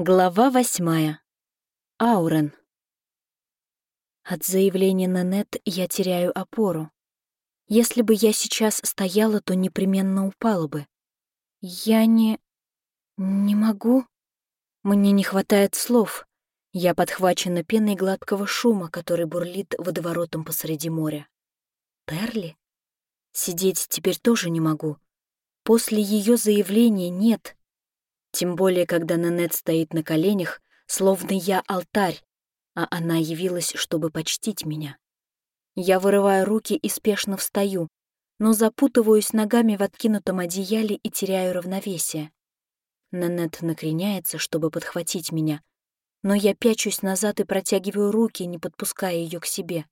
Глава восьмая. Аурен. От заявления Нанет я теряю опору. Если бы я сейчас стояла, то непременно упала бы. Я не... не могу. Мне не хватает слов. Я подхвачена пеной гладкого шума, который бурлит водоворотом посреди моря. Терли? Сидеть теперь тоже не могу. После ее заявления нет — тем более, когда Нанет стоит на коленях, словно я алтарь, а она явилась, чтобы почтить меня. Я вырываю руки и спешно встаю, но запутываюсь ногами в откинутом одеяле и теряю равновесие. Нанет накреняется, чтобы подхватить меня, но я пячусь назад и протягиваю руки, не подпуская ее к себе.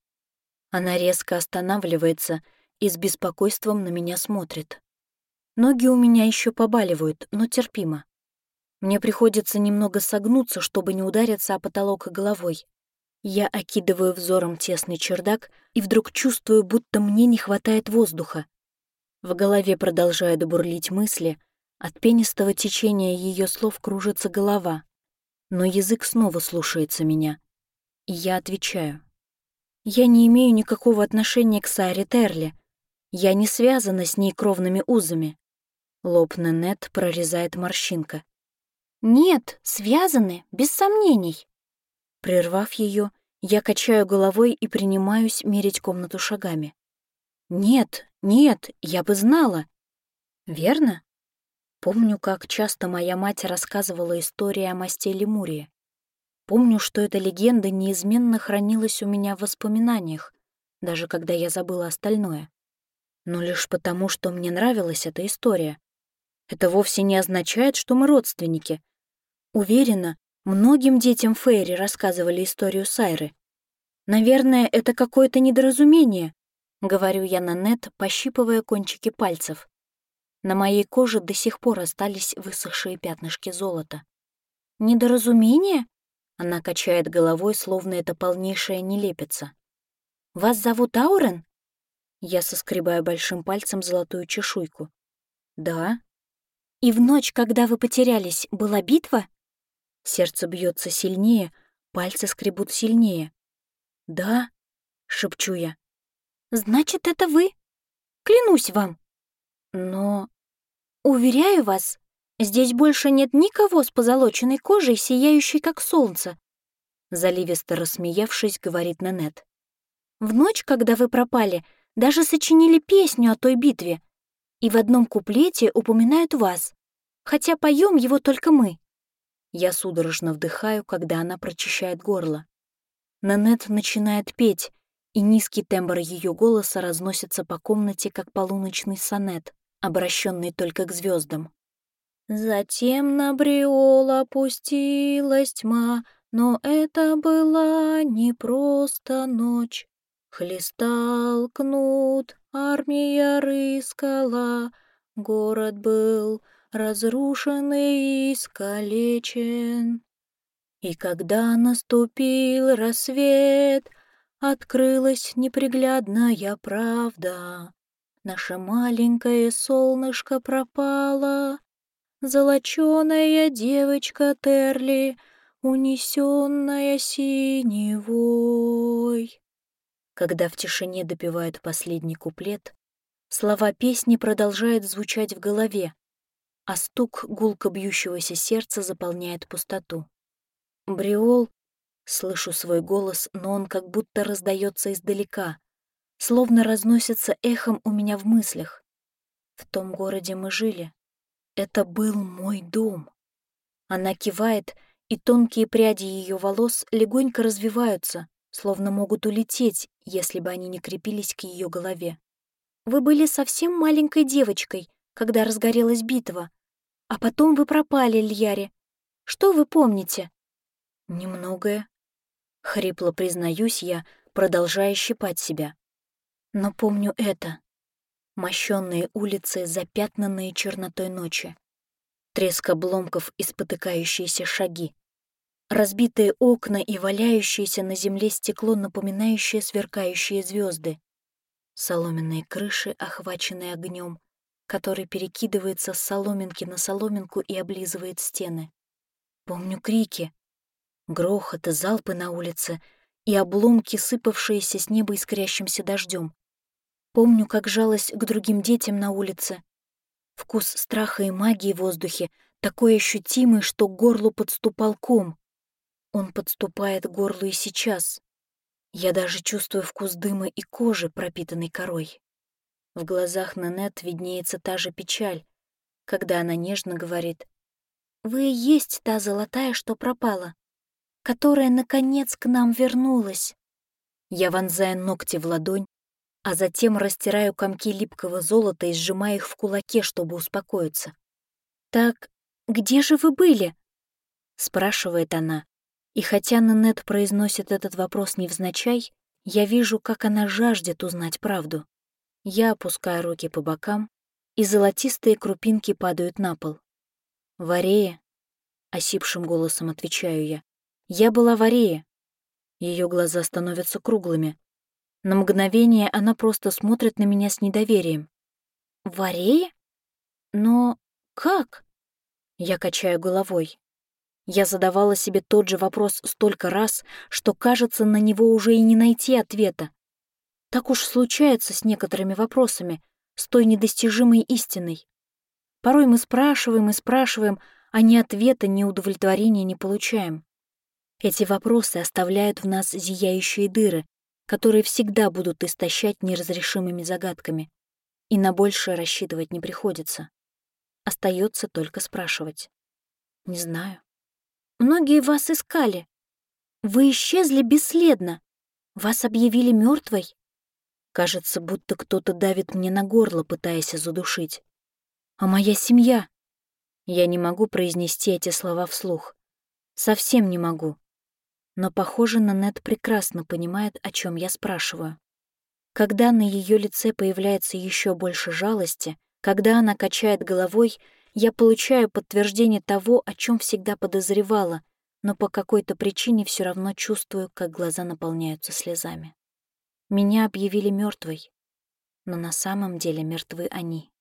Она резко останавливается и с беспокойством на меня смотрит. Ноги у меня еще побаливают, но терпимо. Мне приходится немного согнуться, чтобы не удариться о потолок головой. Я окидываю взором тесный чердак и вдруг чувствую, будто мне не хватает воздуха. В голове продолжают бурлить мысли, от пенистого течения ее слов кружится голова. Но язык снова слушается меня. И я отвечаю. Я не имею никакого отношения к Саре Терли. Я не связана с ней кровными узами. Лоб Нанет прорезает морщинка. «Нет, связаны, без сомнений». Прервав ее, я качаю головой и принимаюсь мерить комнату шагами. «Нет, нет, я бы знала». «Верно?» Помню, как часто моя мать рассказывала истории о масте Лемурии. Помню, что эта легенда неизменно хранилась у меня в воспоминаниях, даже когда я забыла остальное. Но лишь потому, что мне нравилась эта история. Это вовсе не означает, что мы родственники. Уверена, многим детям Фейри рассказывали историю Сайры. Наверное, это какое-то недоразумение, говорю я на нет, пощипывая кончики пальцев. На моей коже до сих пор остались высохшие пятнышки золота. «Недоразумение?» Она качает головой, словно это полнейшая нелепица. «Вас зовут Аурен?» Я соскребаю большим пальцем золотую чешуйку. «Да», и в ночь, когда вы потерялись, была битва? Сердце бьется сильнее, пальцы скребут сильнее. Да, шепчу я. Значит, это вы? Клянусь вам. Но... Уверяю вас, здесь больше нет никого с позолоченной кожей, сияющей как солнце. Заливисто рассмеявшись, говорит Нанет. В ночь, когда вы пропали, даже сочинили песню о той битве, и в одном куплете упоминают вас, хотя поем его только мы. Я судорожно вдыхаю, когда она прочищает горло. Нанет начинает петь, и низкий тембр ее голоса разносится по комнате, как полуночный сонет, обращенный только к звездам. Затем на Бриол опустилась тьма, но это была не просто ночь. Хлестал кнут, армия рыскала, город был разрушен и искалечен. И когда наступил рассвет, открылась неприглядная правда. Наша маленькое солнышко пропало, Золоченая девочка Терли, унесенная синевой. Когда в тишине допевают последний куплет, слова песни продолжают звучать в голове, а стук гулко бьющегося сердца заполняет пустоту. Бриол, слышу свой голос, но он как будто раздается издалека, словно разносится эхом у меня в мыслях. В том городе мы жили. Это был мой дом. Она кивает, и тонкие пряди ее волос легонько развиваются, словно могут улететь, если бы они не крепились к ее голове. «Вы были совсем маленькой девочкой, когда разгорелась битва, а потом вы пропали, Льяре. Что вы помните?» «Немногое», — хрипло признаюсь я, продолжая щипать себя. «Но помню это. Мощенные улицы, запятнанные чернотой ночи. Треск обломков и спотыкающиеся шаги. Разбитые окна и валяющееся на земле стекло, напоминающее сверкающие звезды. Соломенные крыши, охваченные огнем, который перекидывается с соломинки на соломинку и облизывает стены. Помню крики, грохот и залпы на улице и обломки, сыпавшиеся с неба искрящимся дождем. Помню, как жалость к другим детям на улице. Вкус страха и магии в воздухе такой ощутимый, что к горлу подступал ком. Он подступает к горлу и сейчас. Я даже чувствую вкус дыма и кожи, пропитанной корой. В глазах Нанет виднеется та же печаль, когда она нежно говорит «Вы и есть та золотая, что пропала, которая, наконец, к нам вернулась». Я вонзаю ногти в ладонь, а затем растираю комки липкого золота и сжимаю их в кулаке, чтобы успокоиться. «Так где же вы были?» — спрашивает она, и хотя Нанет произносит этот вопрос невзначай, я вижу, как она жаждет узнать правду. Я опускаю руки по бокам, и золотистые крупинки падают на пол. «Варея?» — осипшим голосом отвечаю я. «Я была Варея». Ее глаза становятся круглыми. На мгновение она просто смотрит на меня с недоверием. «Варея? Но как?» Я качаю головой. Я задавала себе тот же вопрос столько раз, что, кажется, на него уже и не найти ответа. Так уж случается с некоторыми вопросами, с той недостижимой истиной. Порой мы спрашиваем и спрашиваем, а ни ответа, ни удовлетворения не получаем. Эти вопросы оставляют в нас зияющие дыры, которые всегда будут истощать неразрешимыми загадками, и на большее рассчитывать не приходится. Остается только спрашивать. Не знаю. Многие вас искали. Вы исчезли бесследно. Вас объявили мертвой. Кажется, будто кто-то давит мне на горло, пытаясь задушить. А моя семья? Я не могу произнести эти слова вслух. Совсем не могу. Но, похоже, Нанет прекрасно понимает, о чем я спрашиваю. Когда на ее лице появляется еще больше жалости, когда она качает головой, я получаю подтверждение того, о чем всегда подозревала, но по какой-то причине все равно чувствую, как глаза наполняются слезами. Меня объявили мертвой, но на самом деле мертвы они.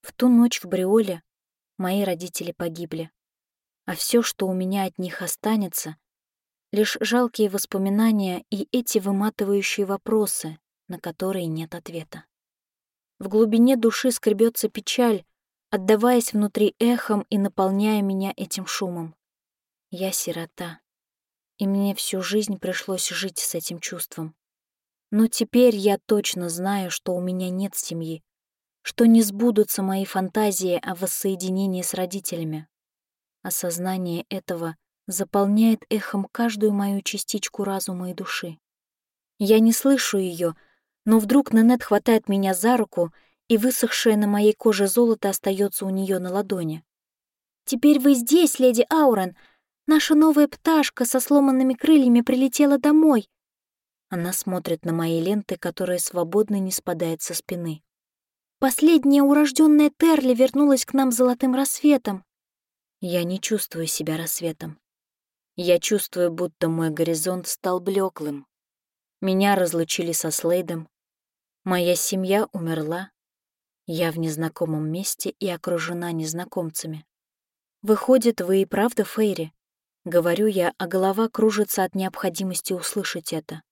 В ту ночь в Бриоле мои родители погибли, а все, что у меня от них останется, лишь жалкие воспоминания и эти выматывающие вопросы, на которые нет ответа. В глубине души скребется печаль, отдаваясь внутри эхом и наполняя меня этим шумом. Я сирота, и мне всю жизнь пришлось жить с этим чувством. Но теперь я точно знаю, что у меня нет семьи, что не сбудутся мои фантазии о воссоединении с родителями. Осознание этого заполняет эхом каждую мою частичку разума и души. Я не слышу ее, но вдруг Нанет хватает меня за руку и высохшее на моей коже золото остается у нее на ладони. «Теперь вы здесь, леди Аурен. Наша новая пташка со сломанными крыльями прилетела домой». Она смотрит на мои ленты, которые свободно не спадают со спины. «Последняя урожденная Терли вернулась к нам золотым рассветом». Я не чувствую себя рассветом. Я чувствую, будто мой горизонт стал блеклым. Меня разлучили со Слейдом. Моя семья умерла, я в незнакомом месте и окружена незнакомцами. Выходит, вы и правда Фейри? Говорю я, а голова кружится от необходимости услышать это.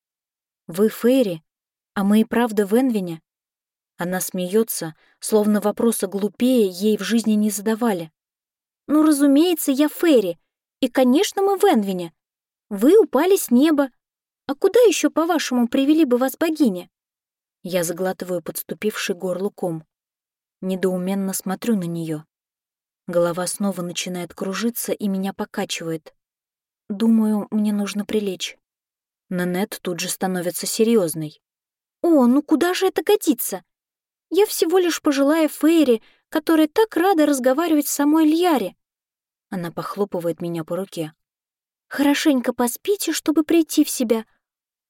Вы Фейри? А мы и правда в Энвине? Она смеется, словно вопроса глупее ей в жизни не задавали. Ну, разумеется, я Фейри. И, конечно, мы в Энвине. Вы упали с неба. А куда еще, по-вашему, привели бы вас богиня? Я заглатываю подступивший горлуком. Недоуменно смотрю на нее. Голова снова начинает кружиться и меня покачивает. Думаю, мне нужно прилечь. Нанет тут же становится серьезной. «О, ну куда же это годится? Я всего лишь пожилая Фейри, которая так рада разговаривать с самой Льяре». Она похлопывает меня по руке. «Хорошенько поспите, чтобы прийти в себя.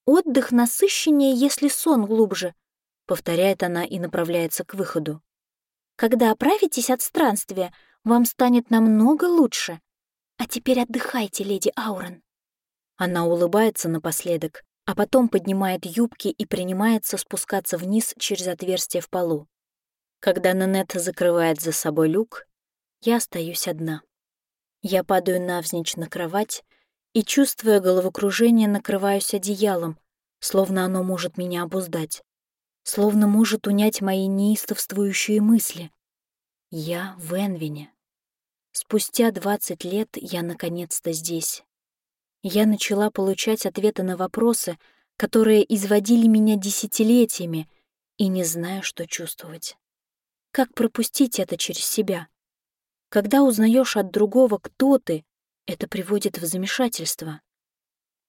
Отдых насыщеннее, если сон глубже», — повторяет она и направляется к выходу. Когда оправитесь от странствия, вам станет намного лучше. А теперь отдыхайте, леди Аурен». Она улыбается напоследок, а потом поднимает юбки и принимается спускаться вниз через отверстие в полу. Когда Нанет закрывает за собой люк, я остаюсь одна. Я падаю навзничь на кровать и, чувствуя головокружение, накрываюсь одеялом, словно оно может меня обуздать, словно может унять мои неистовствующие мысли. Я в Энвине. Спустя двадцать лет я наконец-то здесь. Я начала получать ответы на вопросы, которые изводили меня десятилетиями, и не знаю, что чувствовать. Как пропустить это через себя? Когда узнаешь от другого, кто ты, это приводит в замешательство.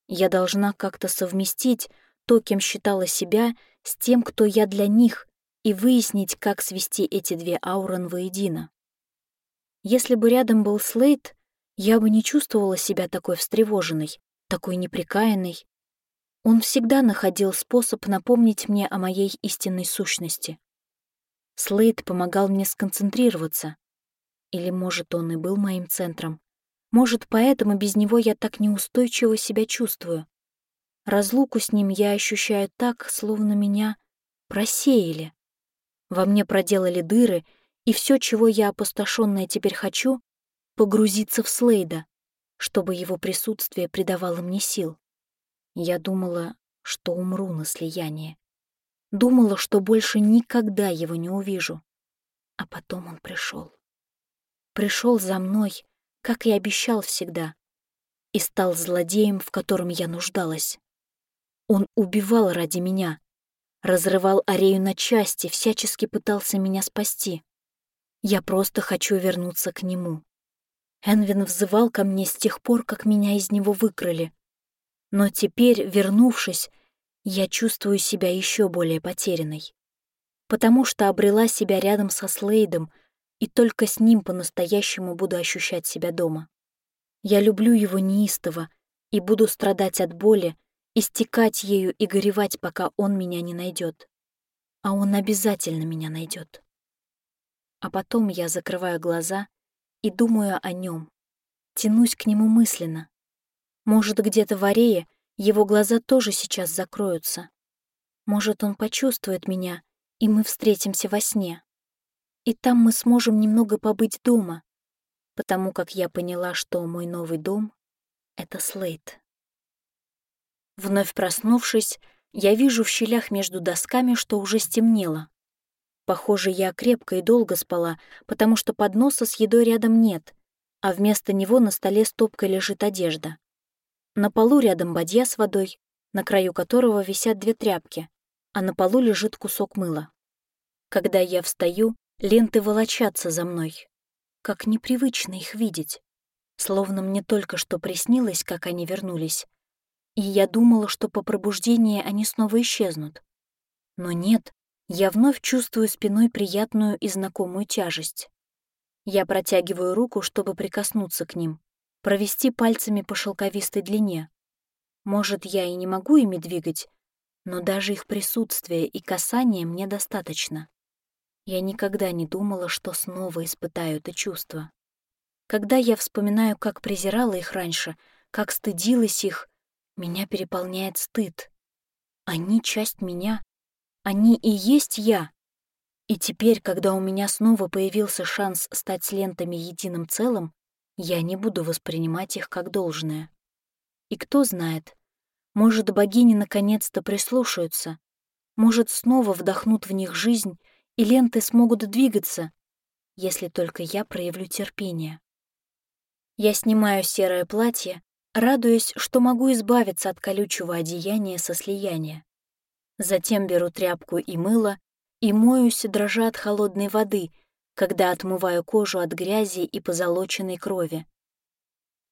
Я должна как-то совместить то, кем считала себя, с тем, кто я для них, и выяснить, как свести эти две ауры воедино. Если бы рядом был Слейд, я бы не чувствовала себя такой встревоженной, такой неприкаянной. Он всегда находил способ напомнить мне о моей истинной сущности. Слейд помогал мне сконцентрироваться. Или, может, он и был моим центром. Может, поэтому без него я так неустойчиво себя чувствую. Разлуку с ним я ощущаю так, словно меня просеяли. Во мне проделали дыры, и все, чего я опустошенная теперь хочу, погрузиться в Слейда, чтобы его присутствие придавало мне сил. Я думала, что умру на слиянии. Думала, что больше никогда его не увижу. А потом он пришел. Пришел за мной, как и обещал всегда, и стал злодеем, в котором я нуждалась. Он убивал ради меня, разрывал Арею на части, всячески пытался меня спасти. Я просто хочу вернуться к нему. Энвин взывал ко мне с тех пор, как меня из него выкрали. Но теперь, вернувшись, я чувствую себя еще более потерянной. Потому что обрела себя рядом со Слейдом, и только с ним по-настоящему буду ощущать себя дома. Я люблю его неистово и буду страдать от боли, истекать ею и горевать, пока он меня не найдет. А он обязательно меня найдет. А потом я закрываю глаза и думаю о нем, тянусь к нему мысленно. Может, где-то в арее его глаза тоже сейчас закроются. Может, он почувствует меня, и мы встретимся во сне. И там мы сможем немного побыть дома, потому как я поняла, что мой новый дом — это Слейт. Вновь проснувшись, я вижу в щелях между досками, что уже стемнело. Похоже, я крепко и долго спала, потому что подноса с едой рядом нет, а вместо него на столе стопкой лежит одежда. На полу рядом бадья с водой, на краю которого висят две тряпки, а на полу лежит кусок мыла. Когда я встаю, ленты волочатся за мной. Как непривычно их видеть. Словно мне только что приснилось, как они вернулись. И я думала, что по пробуждении они снова исчезнут. Но нет, я вновь чувствую спиной приятную и знакомую тяжесть. Я протягиваю руку, чтобы прикоснуться к ним, провести пальцами по шелковистой длине. Может, я и не могу ими двигать, но даже их присутствие и касание мне достаточно. Я никогда не думала, что снова испытаю это чувство. Когда я вспоминаю, как презирала их раньше, как стыдилась их, меня переполняет стыд. Они — часть меня, они и есть я. И теперь, когда у меня снова появился шанс стать с лентами единым целым, я не буду воспринимать их как должное. И кто знает, может, богини наконец-то прислушаются, может, снова вдохнут в них жизнь, и ленты смогут двигаться, если только я проявлю терпение. Я снимаю серое платье, радуясь, что могу избавиться от колючего одеяния со слияния. Затем беру тряпку и мыло и моюсь, дрожа от холодной воды, когда отмываю кожу от грязи и позолоченной крови.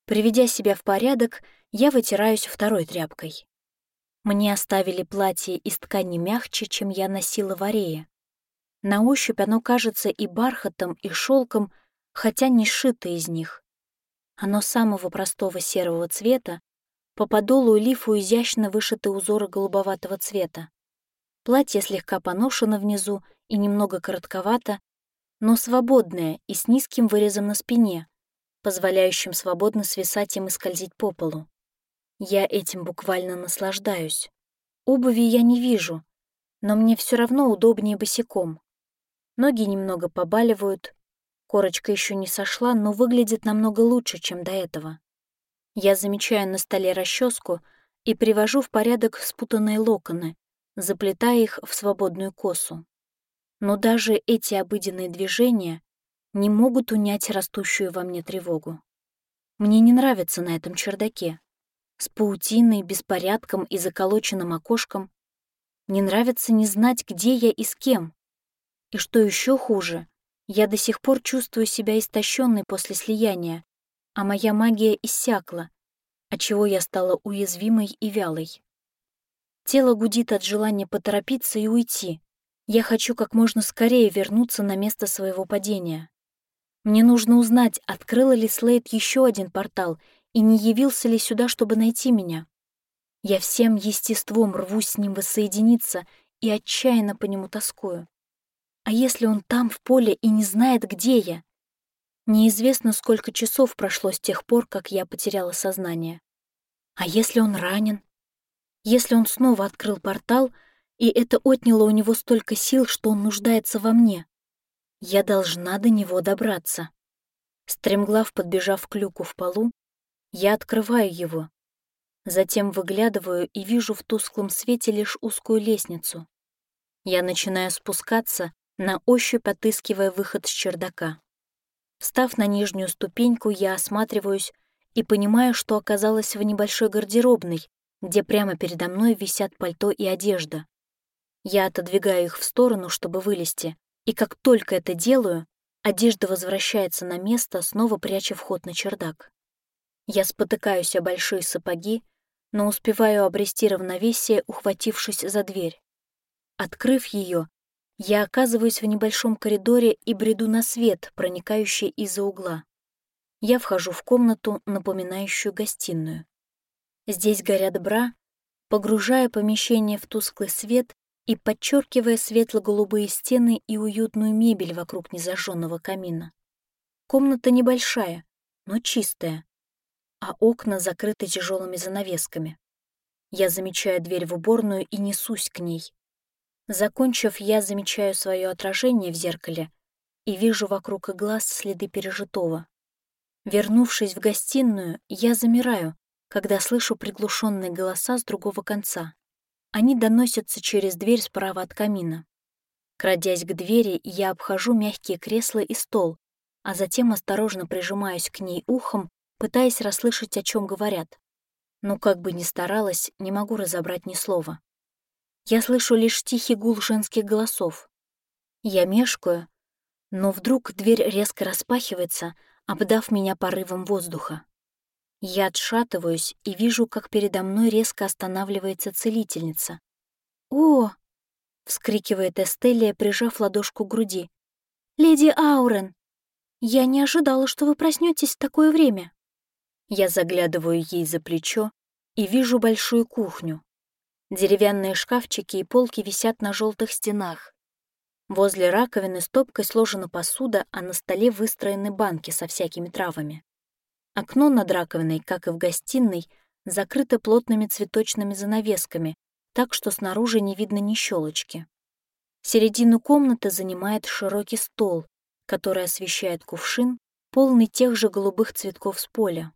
Приведя себя в порядок, я вытираюсь второй тряпкой. Мне оставили платье из ткани мягче, чем я носила в арее. На ощупь оно кажется и бархатом, и шелком, хотя не сшито из них. Оно самого простого серого цвета, по подолу и лифу изящно вышиты узоры голубоватого цвета. Платье слегка поношено внизу и немного коротковато, но свободное и с низким вырезом на спине, позволяющим свободно свисать им и скользить по полу. Я этим буквально наслаждаюсь. Обуви я не вижу, но мне все равно удобнее босиком. Ноги немного побаливают. Корочка еще не сошла, но выглядит намного лучше, чем до этого. Я замечаю на столе расческу и привожу в порядок спутанные локоны, заплетая их в свободную косу. Но даже эти обыденные движения не могут унять растущую во мне тревогу. Мне не нравится на этом чердаке. С паутиной, беспорядком и заколоченным окошком. Не нравится не знать, где я и с кем. И что еще хуже, я до сих пор чувствую себя истощенной после слияния, а моя магия иссякла, отчего я стала уязвимой и вялой. Тело гудит от желания поторопиться и уйти. Я хочу как можно скорее вернуться на место своего падения. Мне нужно узнать, открыла ли Слейд еще один портал и не явился ли сюда, чтобы найти меня. Я всем естеством рвусь с ним воссоединиться и отчаянно по нему тоскую. А если он там, в поле, и не знает, где я? Неизвестно, сколько часов прошло с тех пор, как я потеряла сознание. А если он ранен? Если он снова открыл портал, и это отняло у него столько сил, что он нуждается во мне? Я должна до него добраться. Стремглав подбежав к люку в полу, я открываю его. Затем выглядываю и вижу в тусклом свете лишь узкую лестницу. Я начинаю спускаться, на ощупь отыскивая выход с чердака. Встав на нижнюю ступеньку, я осматриваюсь и понимаю, что оказалась в небольшой гардеробной, где прямо передо мной висят пальто и одежда. Я отодвигаю их в сторону, чтобы вылезти, и как только это делаю, одежда возвращается на место, снова пряча вход на чердак. Я спотыкаюсь о большие сапоги, но успеваю обрести равновесие, ухватившись за дверь. Открыв ее, я оказываюсь в небольшом коридоре и бреду на свет, проникающий из-за угла. Я вхожу в комнату, напоминающую гостиную. Здесь горят бра, погружая помещение в тусклый свет и подчеркивая светло-голубые стены и уютную мебель вокруг незажженного камина. Комната небольшая, но чистая, а окна закрыты тяжелыми занавесками. Я замечаю дверь в уборную и несусь к ней. Закончив, я замечаю свое отражение в зеркале и вижу вокруг глаз следы пережитого. Вернувшись в гостиную, я замираю, когда слышу приглушенные голоса с другого конца. Они доносятся через дверь справа от камина. Крадясь к двери, я обхожу мягкие кресла и стол, а затем осторожно прижимаюсь к ней ухом, пытаясь расслышать, о чем говорят. Но как бы ни старалась, не могу разобрать ни слова. Я слышу лишь тихий гул женских голосов. Я мешкаю, но вдруг дверь резко распахивается, обдав меня порывом воздуха. Я отшатываюсь и вижу, как передо мной резко останавливается целительница. «О!» — вскрикивает Эстелия, прижав ладошку к груди. «Леди Аурен! Я не ожидала, что вы проснетесь в такое время!» Я заглядываю ей за плечо и вижу большую кухню, Деревянные шкафчики и полки висят на желтых стенах. Возле раковины стопкой сложена посуда, а на столе выстроены банки со всякими травами. Окно над раковиной, как и в гостиной, закрыто плотными цветочными занавесками, так что снаружи не видно ни щелочки. Середину комнаты занимает широкий стол, который освещает кувшин, полный тех же голубых цветков с поля.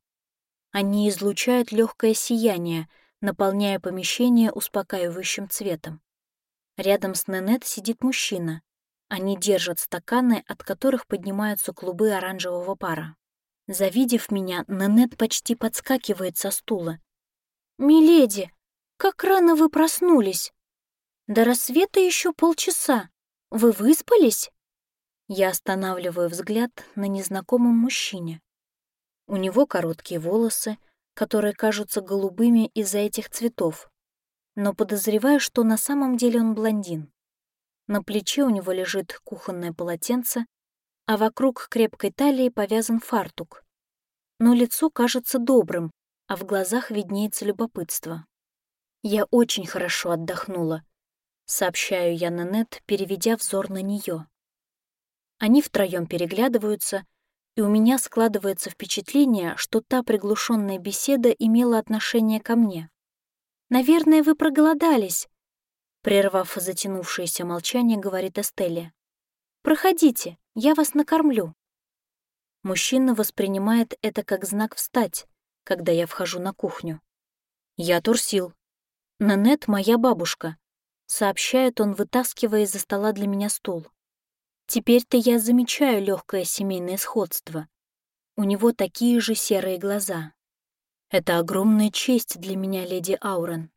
Они излучают легкое сияние — наполняя помещение успокаивающим цветом. Рядом с Ненет сидит мужчина. Они держат стаканы, от которых поднимаются клубы оранжевого пара. Завидев меня, Ненет почти подскакивает со стула. «Миледи, как рано вы проснулись! До рассвета еще полчаса. Вы выспались?» Я останавливаю взгляд на незнакомом мужчине. У него короткие волосы, которые кажутся голубыми из-за этих цветов, но подозреваю, что на самом деле он блондин. На плече у него лежит кухонное полотенце, а вокруг крепкой талии повязан фартук. Но лицо кажется добрым, а в глазах виднеется любопытство. «Я очень хорошо отдохнула», — сообщаю я Нанет, переведя взор на нее. Они втроем переглядываются, и у меня складывается впечатление, что та приглушенная беседа имела отношение ко мне. «Наверное, вы проголодались», — прервав затянувшееся молчание, говорит Эстелия. «Проходите, я вас накормлю». Мужчина воспринимает это как знак «встать», когда я вхожу на кухню. «Я Турсил. Нанет — моя бабушка», — сообщает он, вытаскивая из-за стола для меня стул. Теперь-то я замечаю легкое семейное сходство. У него такие же серые глаза. Это огромная честь для меня, леди Аурен.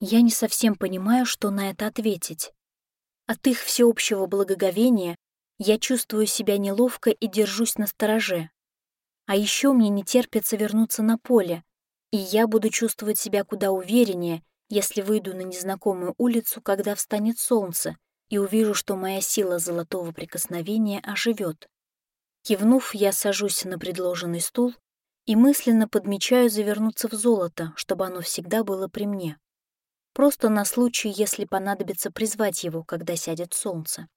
Я не совсем понимаю, что на это ответить. От их всеобщего благоговения я чувствую себя неловко и держусь на стороже. А еще мне не терпится вернуться на поле, и я буду чувствовать себя куда увереннее, если выйду на незнакомую улицу, когда встанет солнце, и увижу, что моя сила золотого прикосновения оживет. Кивнув, я сажусь на предложенный стул и мысленно подмечаю завернуться в золото, чтобы оно всегда было при мне. Просто на случай, если понадобится призвать его, когда сядет солнце.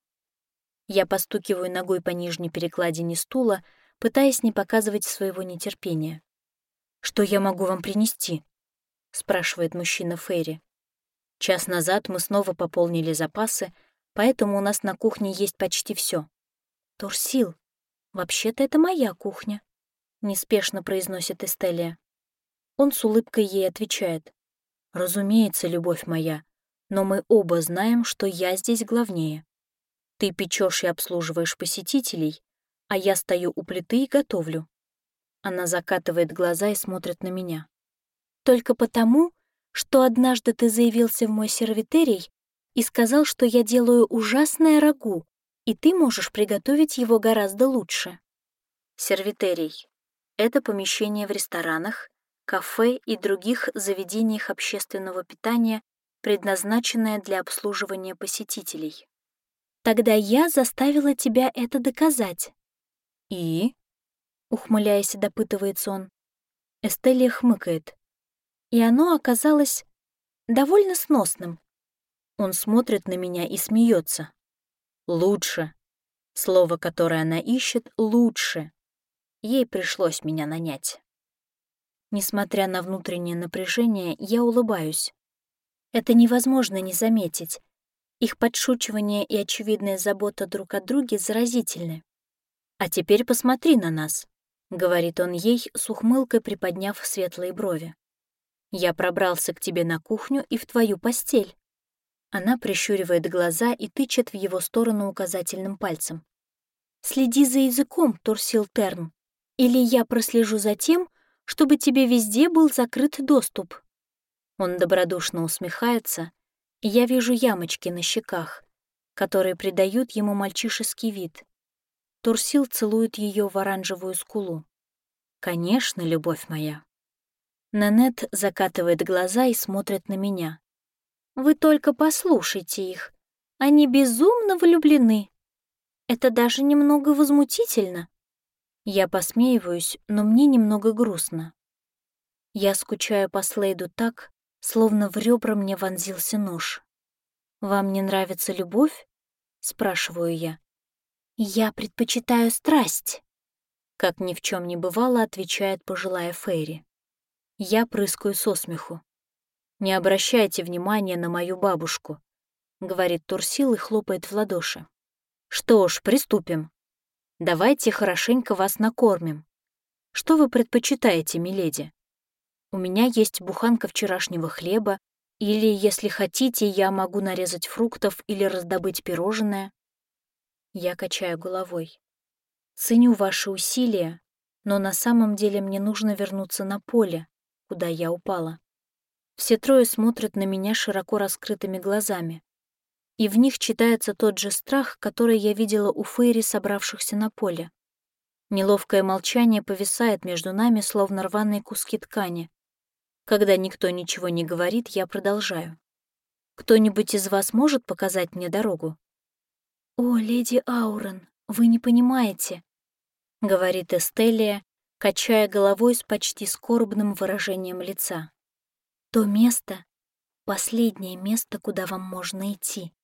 Я постукиваю ногой по нижней перекладине стула, пытаясь не показывать своего нетерпения. «Что я могу вам принести?» — спрашивает мужчина Ферри. Час назад мы снова пополнили запасы, поэтому у нас на кухне есть почти все. «Турсил, вообще-то это моя кухня», — неспешно произносит Эстелия. Он с улыбкой ей отвечает. «Разумеется, любовь моя, но мы оба знаем, что я здесь главнее. Ты печешь и обслуживаешь посетителей, а я стою у плиты и готовлю». Она закатывает глаза и смотрит на меня. «Только потому, что однажды ты заявился в мой сервитерий и сказал, что я делаю ужасное рагу, и ты можешь приготовить его гораздо лучше». Сервитерий — это помещение в ресторанах, кафе и других заведениях общественного питания, предназначенное для обслуживания посетителей. Тогда я заставила тебя это доказать. И? Ухмыляясь, допытывается он. Эстелия хмыкает. И оно оказалось довольно сносным. Он смотрит на меня и смеется. Лучше. Слово, которое она ищет, лучше. Ей пришлось меня нанять. Несмотря на внутреннее напряжение, я улыбаюсь. Это невозможно не заметить. Их подшучивание и очевидная забота друг о друге заразительны. «А теперь посмотри на нас», — говорит он ей, с ухмылкой приподняв светлые брови. «Я пробрался к тебе на кухню и в твою постель». Она прищуривает глаза и тычет в его сторону указательным пальцем. «Следи за языком, Турсил Терн, или я прослежу за тем, чтобы тебе везде был закрыт доступ». Он добродушно усмехается, и я вижу ямочки на щеках, которые придают ему мальчишеский вид. Турсил целует ее в оранжевую скулу. «Конечно, любовь моя». Нанет закатывает глаза и смотрит на меня. «Вы только послушайте их. Они безумно влюблены. Это даже немного возмутительно». Я посмеиваюсь, но мне немного грустно. Я скучаю по Слейду так, словно в ребра мне вонзился нож. «Вам не нравится любовь?» — спрашиваю я. «Я предпочитаю страсть», — как ни в чем не бывало, отвечает пожилая Фейри. Я прыскаю со смеху. «Не обращайте внимания на мою бабушку», — говорит Турсил и хлопает в ладоши. «Что ж, приступим. Давайте хорошенько вас накормим. Что вы предпочитаете, миледи? У меня есть буханка вчерашнего хлеба, или, если хотите, я могу нарезать фруктов или раздобыть пирожное. Я качаю головой. Ценю ваши усилия, но на самом деле мне нужно вернуться на поле, куда я упала. Все трое смотрят на меня широко раскрытыми глазами и в них читается тот же страх, который я видела у Фейри, собравшихся на поле. Неловкое молчание повисает между нами, словно рваные куски ткани. Когда никто ничего не говорит, я продолжаю. «Кто-нибудь из вас может показать мне дорогу?» «О, леди Аурен, вы не понимаете», — говорит Эстелия, качая головой с почти скорбным выражением лица. «То место — последнее место, куда вам можно идти.